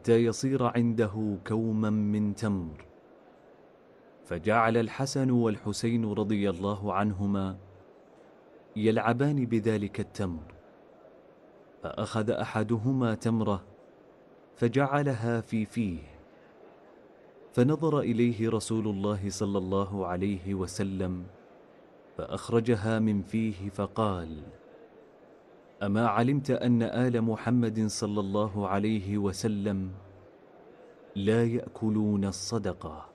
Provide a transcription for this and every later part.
حتى يصير عنده كوما من تمر. فجعل الحسن والحسين رضي الله عنهما يلعبان بذلك التمر. فأخذ أحدهما تمرة فجعلها في فيه. فنظر إليه رسول الله صلى الله عليه وسلم فأخرجها من فيه فقال أما علمت أن آل محمد صلى الله عليه وسلم لا يأكلون الصدقة.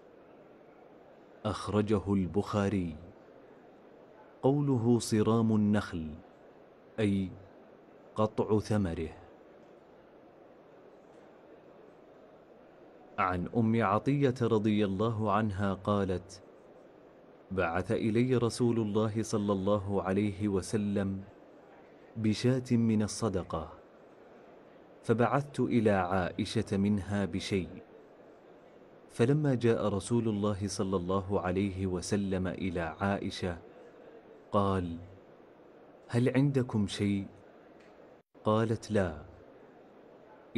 أخرجه البخاري. قوله صرام النخل أي قطع ثمره. عن أم عطية رضي الله عنها قالت بعث إلي رسول الله صلى الله عليه وسلم بشاة من الصدقة فبعثت إلى عائشة منها بشيء. فلما جاء رسول الله صلى الله عليه وسلم إلى عائشة قال هل عندكم شيء؟ قالت لا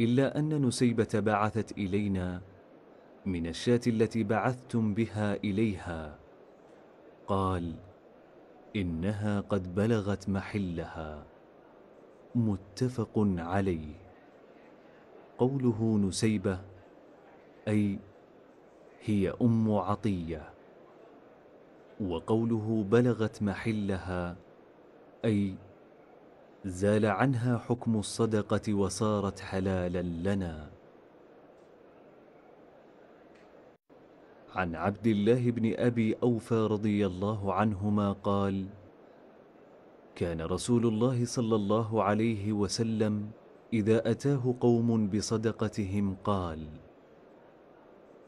إلا أن نسيبة بعثت إلينا من الشاة التي بعثتم بها إليها. قال إنها قد بلغت محلها. متفق عليه. قوله نسيبة أي هي أم عطية. وقوله بلغت محلها أي زال عنها حكم الصدقة وصارت حلالا لنا. عن عبد الله بن أبي أوفى رضي الله عنهما قال كان رسول الله صلى الله عليه وسلم إذا أتاه قوم بصدقتهم قال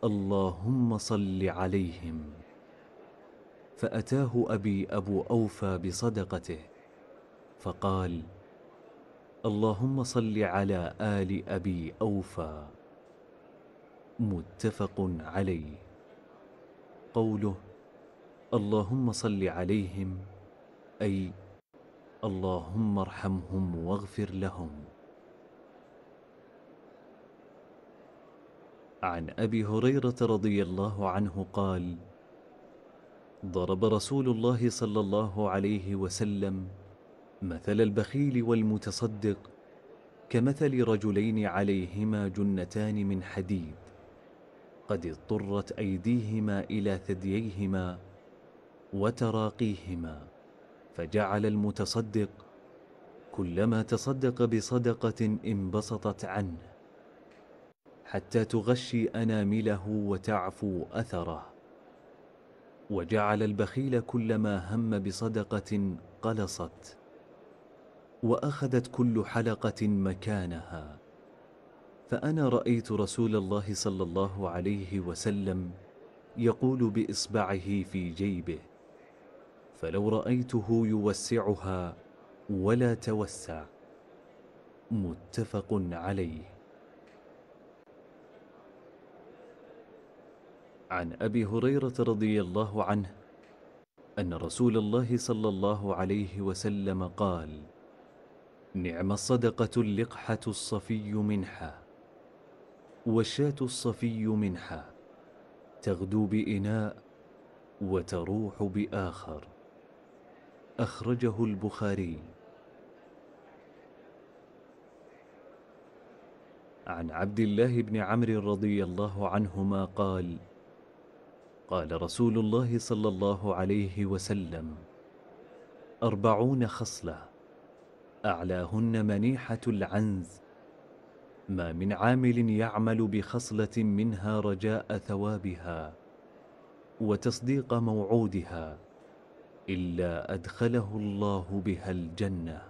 اللهم صل عليهم. فأتاه أبي أبو أوفى بصدقته فقال اللهم صل على آل أبي أوفى. متفق عليه. قوله اللهم صل عليهم أي اللهم ارحمهم واغفر لهم. عن أبي هريرة رضي الله عنه قال ضرب رسول الله صلى الله عليه وسلم مثل البخيل والمتصدق كمثل رجلين عليهما جنتان من حديد قد اضطرت أيديهما إلى ثدييهما وتراقيهما. فجعل المتصدق كلما تصدق بصدقة انبسطت عنه حتى تغشي أنامله وتعفو أثره. وجعل البخيل كلما هم بصدقة قلصت وأخذت كل حلقة مكانها. فأنا رأيت رسول الله صلى الله عليه وسلم يقول بإصبعه في جيبه فلو رأيته يوسعها ولا توسع. متفق عليه. عن أبي هريرة رضي الله عنه أن رسول الله صلى الله عليه وسلم قال نعم الصدقة اللقحة الصفي منحة والشاة الصفي منحة تغدو بإناء وتروح بآخر. أخرجه البخاري. عن عبد الله بن عمرو رضي الله عنهما قال قال رسول الله صلى الله عليه وسلم أربعون خصلة أعلاهن منيحة العنز. ما من عامل يعمل بخصلة منها رجاء ثوابها وتصديق موعودها. إلا أدخله الله بها الجنة.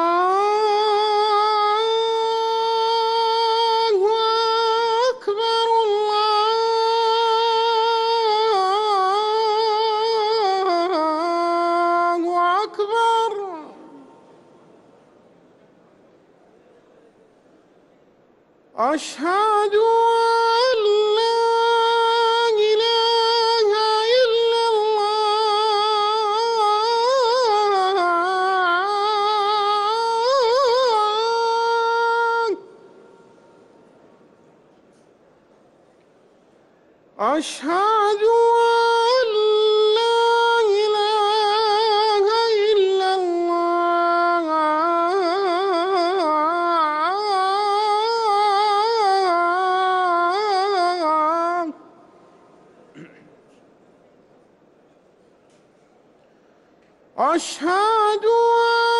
أشهد أن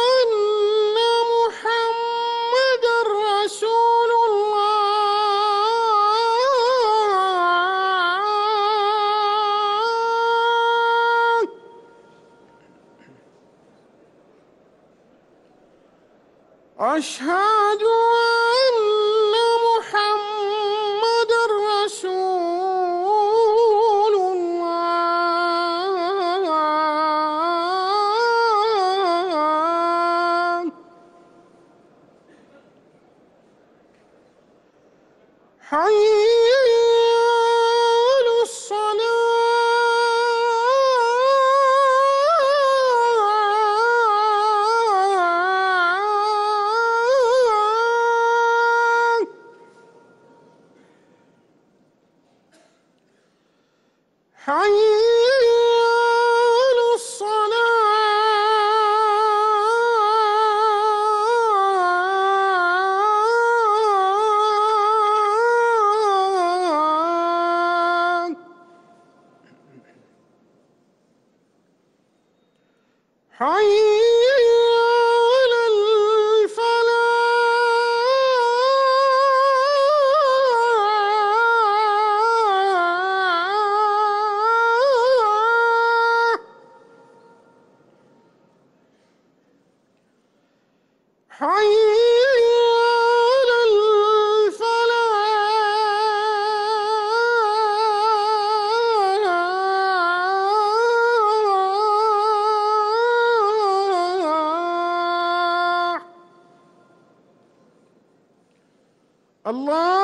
الله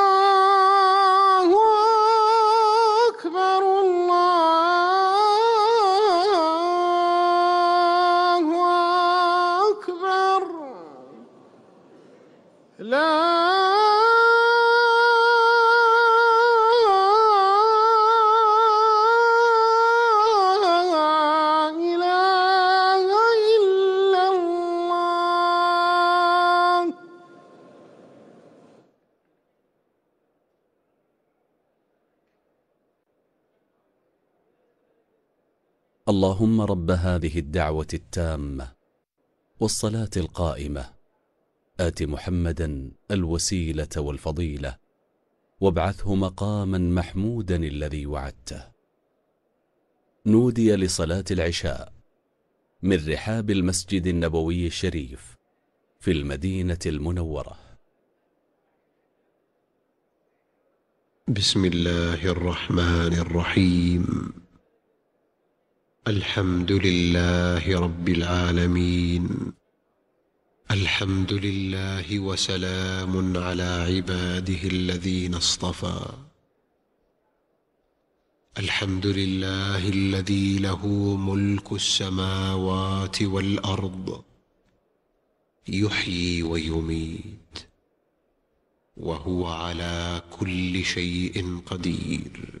اللهم رب هذه الدعوة التامة والصلاة القائمة. آت محمدا الوسيلة والفضيلة وابعثه مقاما محمودا الذي وعدته. نودي لصلاة العشاء من رحاب المسجد النبوي الشريف في المدينة المنورة. بسم الله الرحمن الرحيم. الحمد لله رب العالمين. الحمد لله وسلام على عباده الذين اصطفى. الحمد لله الذي له ملك السماوات والأرض. يحيي ويميت. وهو على كل شيء قدير.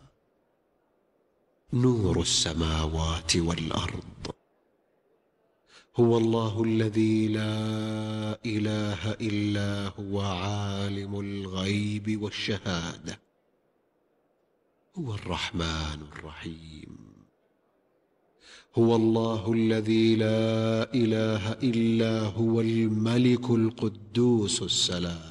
نور السماوات والأرض. هو الله الذي لا إله إلا هو عالم الغيب والشهادة. هو الرحمن الرحيم. هو الله الذي لا إله إلا هو الملك القدوس السلام.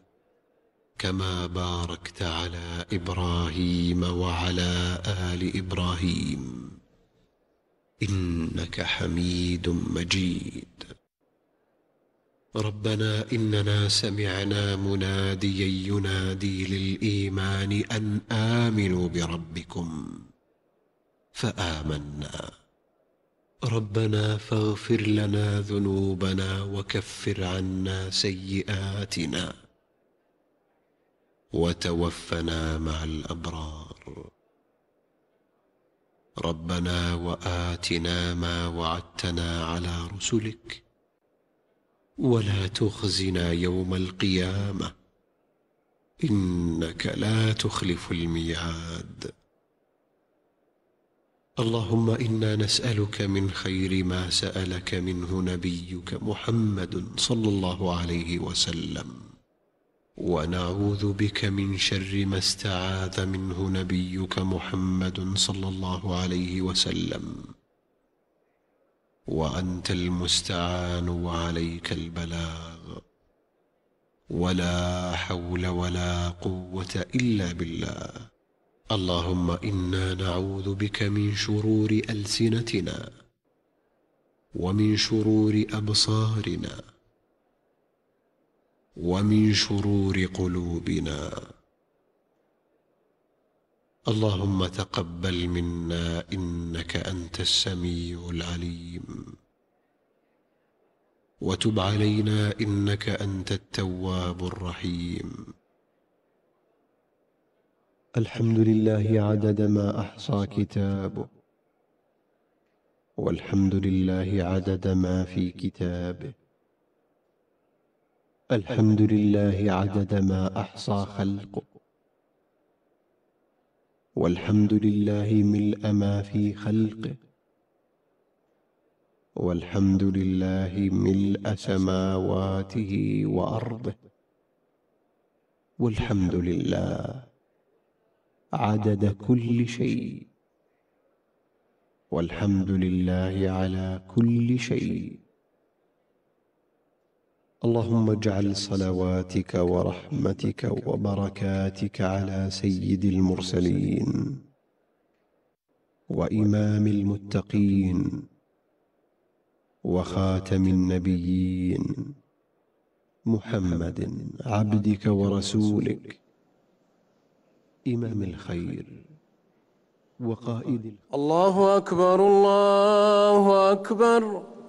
كما باركت على إبراهيم وعلى آل إبراهيم. إنك حميد مجيد. ربنا إننا سمعنا مناديا ينادي للإيمان أن آمنوا بربكم فآمنا. ربنا فاغفر لنا ذنوبنا وكفر عنا سيئاتنا. وتوفنا مع الأبرار. ربنا وآتنا ما وعدتنا على رسلك. ولا تخزنا يوم القيامة. إنك لا تخلف الميعاد. اللهم إنا نسألك من خير ما سألك منه نبيك محمد صلى الله عليه وسلم. ونعوذ بك من شر ما استعاذ منه نبيك محمد صلى الله عليه وسلم. وأنت المستعان وعليك البلاغ. ولا حول ولا قوة إلا بالله. اللهم إنا نعوذ بك من شرور ألسنتنا. ومن شرور أبصارنا. ومن شرور قلوبنا. اللهم تقبل منا إنك أنت السميع العليم. وتب علينا إنك أنت التواب الرحيم. الحمد لله عدد ما أحصى كتابه. والحمد لله عدد ما في كتابه. الحمد لله عدد ما أحصى خلقه والحمد لله ملء ما في خلقه والحمد لله ملء سماواته وأرضه والحمد لله عدد كل شيء والحمد لله على كل شيء. اللهم اجعل صلواتك ورحمتك وبركاتك على سيد المرسلين وإمام المتقين وخاتم النبيين محمد عبدك ورسولك إمام الخير وقائد الله أكبر الله أكبر.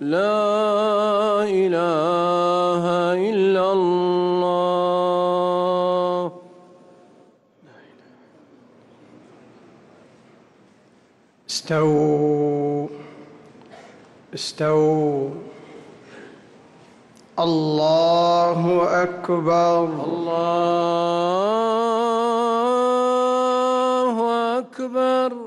لا إله إلا الله. استووا. استووا. الله أكبر. الله أكبر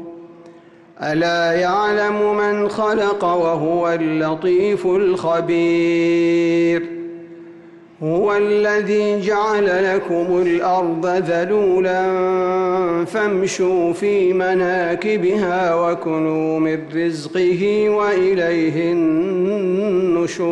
ألا يعلم من خلق وهو اللطيف الخبير؟ هو الذي جعل لكم الأرض ذلولا فامشوا في مناكبها وكلوا من رزقه وإليه النشور.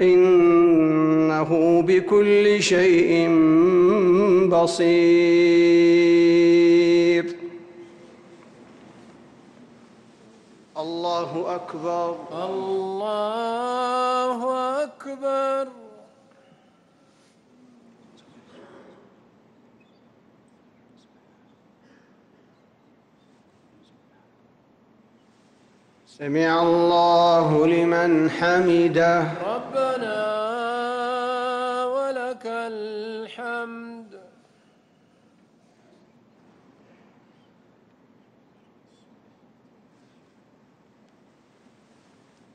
إنه بكل شيء بصير. الله أكبر. الله أكبر. سمع الله لمن حمده ربنا ولك الحمد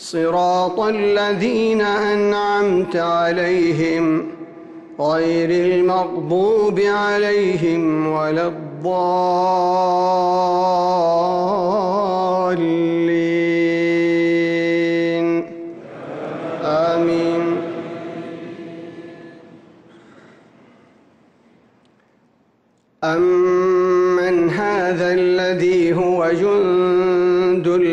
صراط الذين أنعمت عليهم غير المغضوب عليهم ولا الضالين.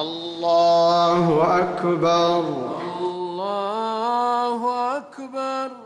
الله أكبر. الله أكبر.